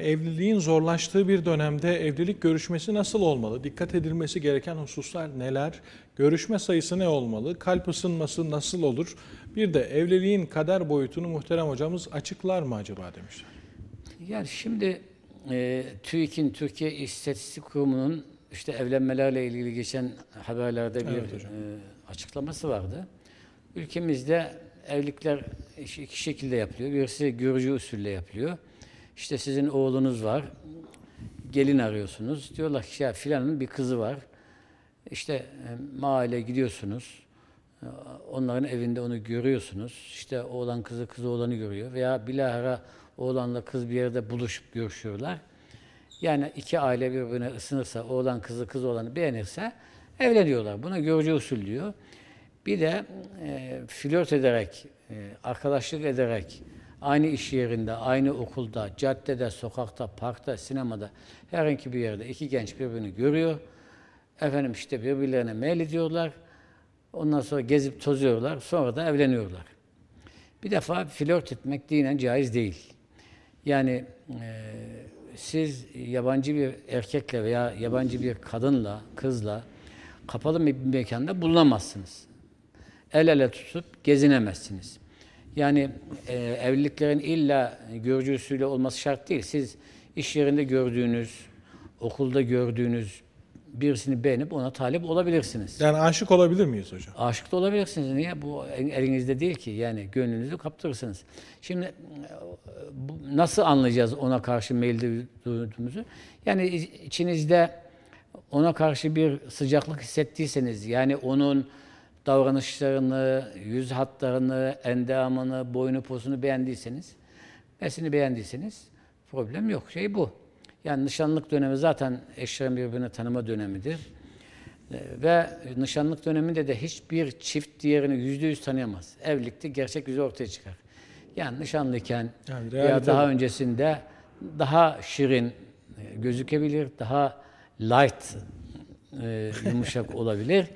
Evliliğin zorlaştığı bir dönemde evlilik görüşmesi nasıl olmalı? Dikkat edilmesi gereken hususlar neler? Görüşme sayısı ne olmalı? Kalp ısınması nasıl olur? Bir de evliliğin kader boyutunu muhterem hocamız açıklar mı acaba demişler. Yani şimdi e, TÜİK'in Türkiye İstatistik Kurumu'nun işte evlenmelerle ilgili geçen haberlerde bir Evet hocam. e, açıklaması vardı. Ülkemizde evlilikler iki şekilde yapılıyor. Birisi görücü usulle yapılıyor. İşte sizin oğlunuz var, gelin arıyorsunuz. Diyorlar ki ya filanın bir kızı var. İşte e, mahalle gidiyorsunuz. E, Onların evinde onu görüyorsunuz. İşte oğlan kızı, kız oğlanı görüyor. Veya bilahara oğlanla kız bir yerde buluşup görüşüyorlar. Yani iki aile birbirine ısınırsa, oğlan kızı, kız oğlanı beğenirse evleniyorlar. Buna görücü usul diyor. Bir de e, flört ederek, e, arkadaşlık ederek, aynı iş yerinde, aynı okulda, caddede, sokakta, parkta, sinemada, herhangi bir yerde iki genç birbirini görüyor. Efendim işte birbirlerine mail ediyorlar. Ondan sonra gezip tozuyorlar. Sonra da evleniyorlar. Bir defa flört etmek dinen caiz değil. Yani e, siz yabancı bir erkekle veya yabancı bir kadınla, kızla kapalı bir mekanda bulunamazsınız. El ele tutup gezinemezsiniz. Yani e, evliliklerin illa görücü usulü olması şart değil. Siz iş yerinde gördüğünüz, okulda gördüğünüz birisini beğenip ona talip olabilirsiniz. Yani aşık olabilir miyiz hocam? Aşık da olabilirsiniz. Niye? Bu elinizde değil ki. Yani gönlünüzü kaptırırsınız. Şimdi nasıl anlayacağız ona karşı meyil duyduğumuzu? Yani içinizde ona karşı bir sıcaklık hissettiyseniz, yani onun davranışlarını, yüz hatlarını, endamını, boynu posunu beğendiyseniz, besini beğendiyseniz problem yok. Şey bu. Yani nişanlık dönemi zaten eşlerin birbirini tanıma dönemidir. Ee, Ve nişanlık döneminde de hiçbir çift diğerini yüzde yüz tanıyamaz. Evlilikte gerçek yüzü ortaya çıkar. Yani nişanlıyken Yani realite daha öncesinde daha şirin e, gözükebilir, daha light, e, yumuşak olabilir.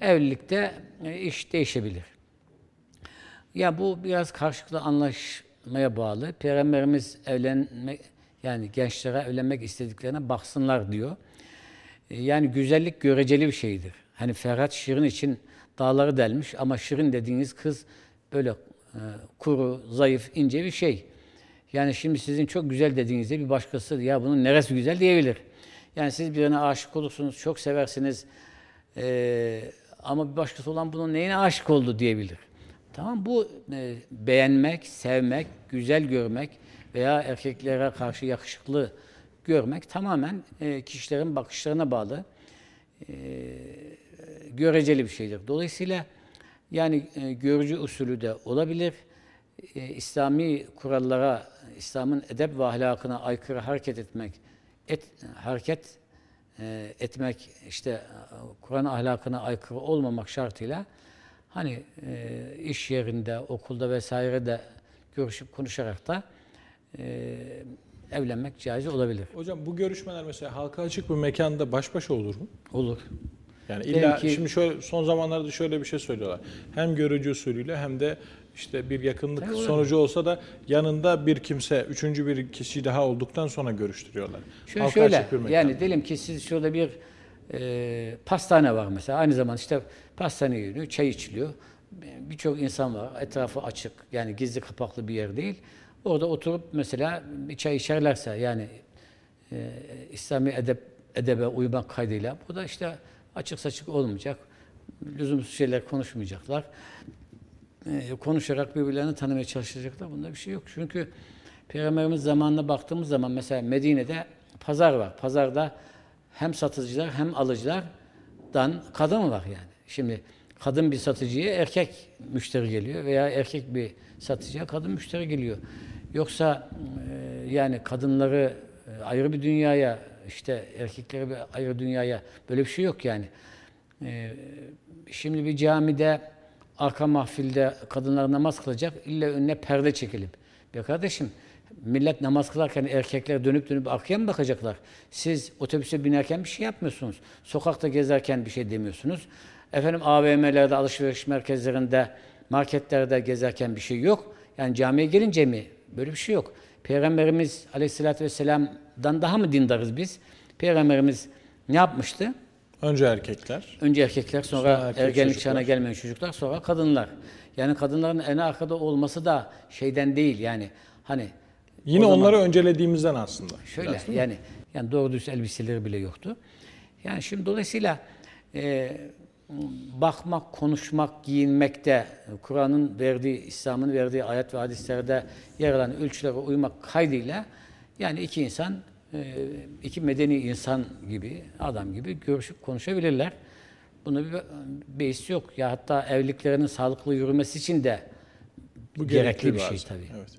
Evlilikte e, iş değişebilir. Ya bu biraz karşılıklı anlaşmaya bağlı. Peygamberimiz evlenmek yani gençlere evlenmek istediklerine baksınlar diyor. E, Yani güzellik göreceli bir şeydir. Hani Ferhat Şirin için dağları delmiş ama Şirin dediğiniz kız böyle e, kuru, zayıf, ince bir şey. Yani şimdi sizin çok güzel dediğinizde bir başkası ya bunun neresi güzel diyebilir. Yani siz birine aşık olursunuz, çok seversiniz e, ama bir başkası olan bunun neyine aşık oldu diyebilir. Tamam bu e, beğenmek, sevmek, güzel görmek veya erkeklere karşı yakışıklı görmek tamamen e, kişilerin bakışlarına bağlı e, göreceli bir şeydir. Dolayısıyla yani e, görücü usulü de olabilir. E, İslami kurallara, İslam'ın edep ve ahlakına aykırı hareket etmek, et, hareket e, etmek işte Kur'an ahlakına aykırı olmamak şartıyla hani e, iş yerinde, okulda vesaire de görüşüp konuşarak da e, evlenmek caiz olabilir. Hocam bu görüşmeler mesela halka açık bir mekanda baş başa olur mu? Olur. Yani illa Belki- şimdi şöyle son zamanlarda şöyle bir şey söylüyorlar. Hem görücü usulüyle hem de işte bir yakınlık Tabii, sonucu olsa da yanında bir kimse, üçüncü bir kişi daha olduktan sonra görüştürüyorlar. Şöyle, Halka şöyle yani diyelim ki siz şurada bir e, pastane var mesela. Aynı zamanda işte pastane yönü, çay içiliyor. Birçok insan var. Etrafı açık. Yani gizli kapaklı bir yer değil. Orada oturup mesela bir çay içerlerse yani e, İslami edep edebe uymak kaydıyla bu da işte açık saçık olmayacak. Lüzumsuz şeyler konuşmayacaklar. E, konuşarak birbirlerini tanımaya çalışacaklar. Bunda bir şey yok. Çünkü Peygamberimiz zamanına baktığımız zaman mesela Medine'de pazar var. Pazarda hem satıcılar hem alıcılardan kadın var yani. Şimdi kadın bir satıcıya erkek müşteri geliyor veya erkek bir satıcıya kadın müşteri geliyor. Yoksa e, yani kadınları e, ayrı bir dünyaya işte erkekleri bir ayrı dünyaya böyle bir şey yok yani. E, şimdi bir camide arka mahfilde kadınlar namaz kılacak illa önüne perde çekilip. Ya kardeşim millet namaz kılarken erkekler dönüp dönüp arkaya mı bakacaklar? Siz otobüse binerken bir şey yapmıyorsunuz. Sokakta gezerken bir şey demiyorsunuz. Efendim AVM'lerde, alışveriş merkezlerinde, marketlerde gezerken bir şey yok. Yani camiye gelince mi? Böyle bir şey yok. Peygamberimiz Aleyhisselatü Vesselam'dan daha mı dindarız biz? Peygamberimiz ne yapmıştı? Önce erkekler. Önce erkekler, sonra, Sonra erkek ergenlik çağına gelmeyen çocuklar, sonra kadınlar. Yani kadınların en arkada olması da şeyden değil yani hani Yine zaman- onları öncelediğimizden aslında. Şöyle Biraz yani yani doğru dürüst elbiseleri bile yoktu. Yani şimdi dolayısıyla e, bakmak, konuşmak, giyinmekte Kur'an'ın verdiği, İslam'ın verdiği ayet ve hadislerde yer alan ölçülere uymak kaydıyla yani iki insan, e, iki medeni insan gibi, adam gibi görüşüp konuşabilirler. Buna bir beis yok. Ya hatta evliliklerinin sağlıklı yürümesi için de Bu gerekli bir şey tabii. Evet.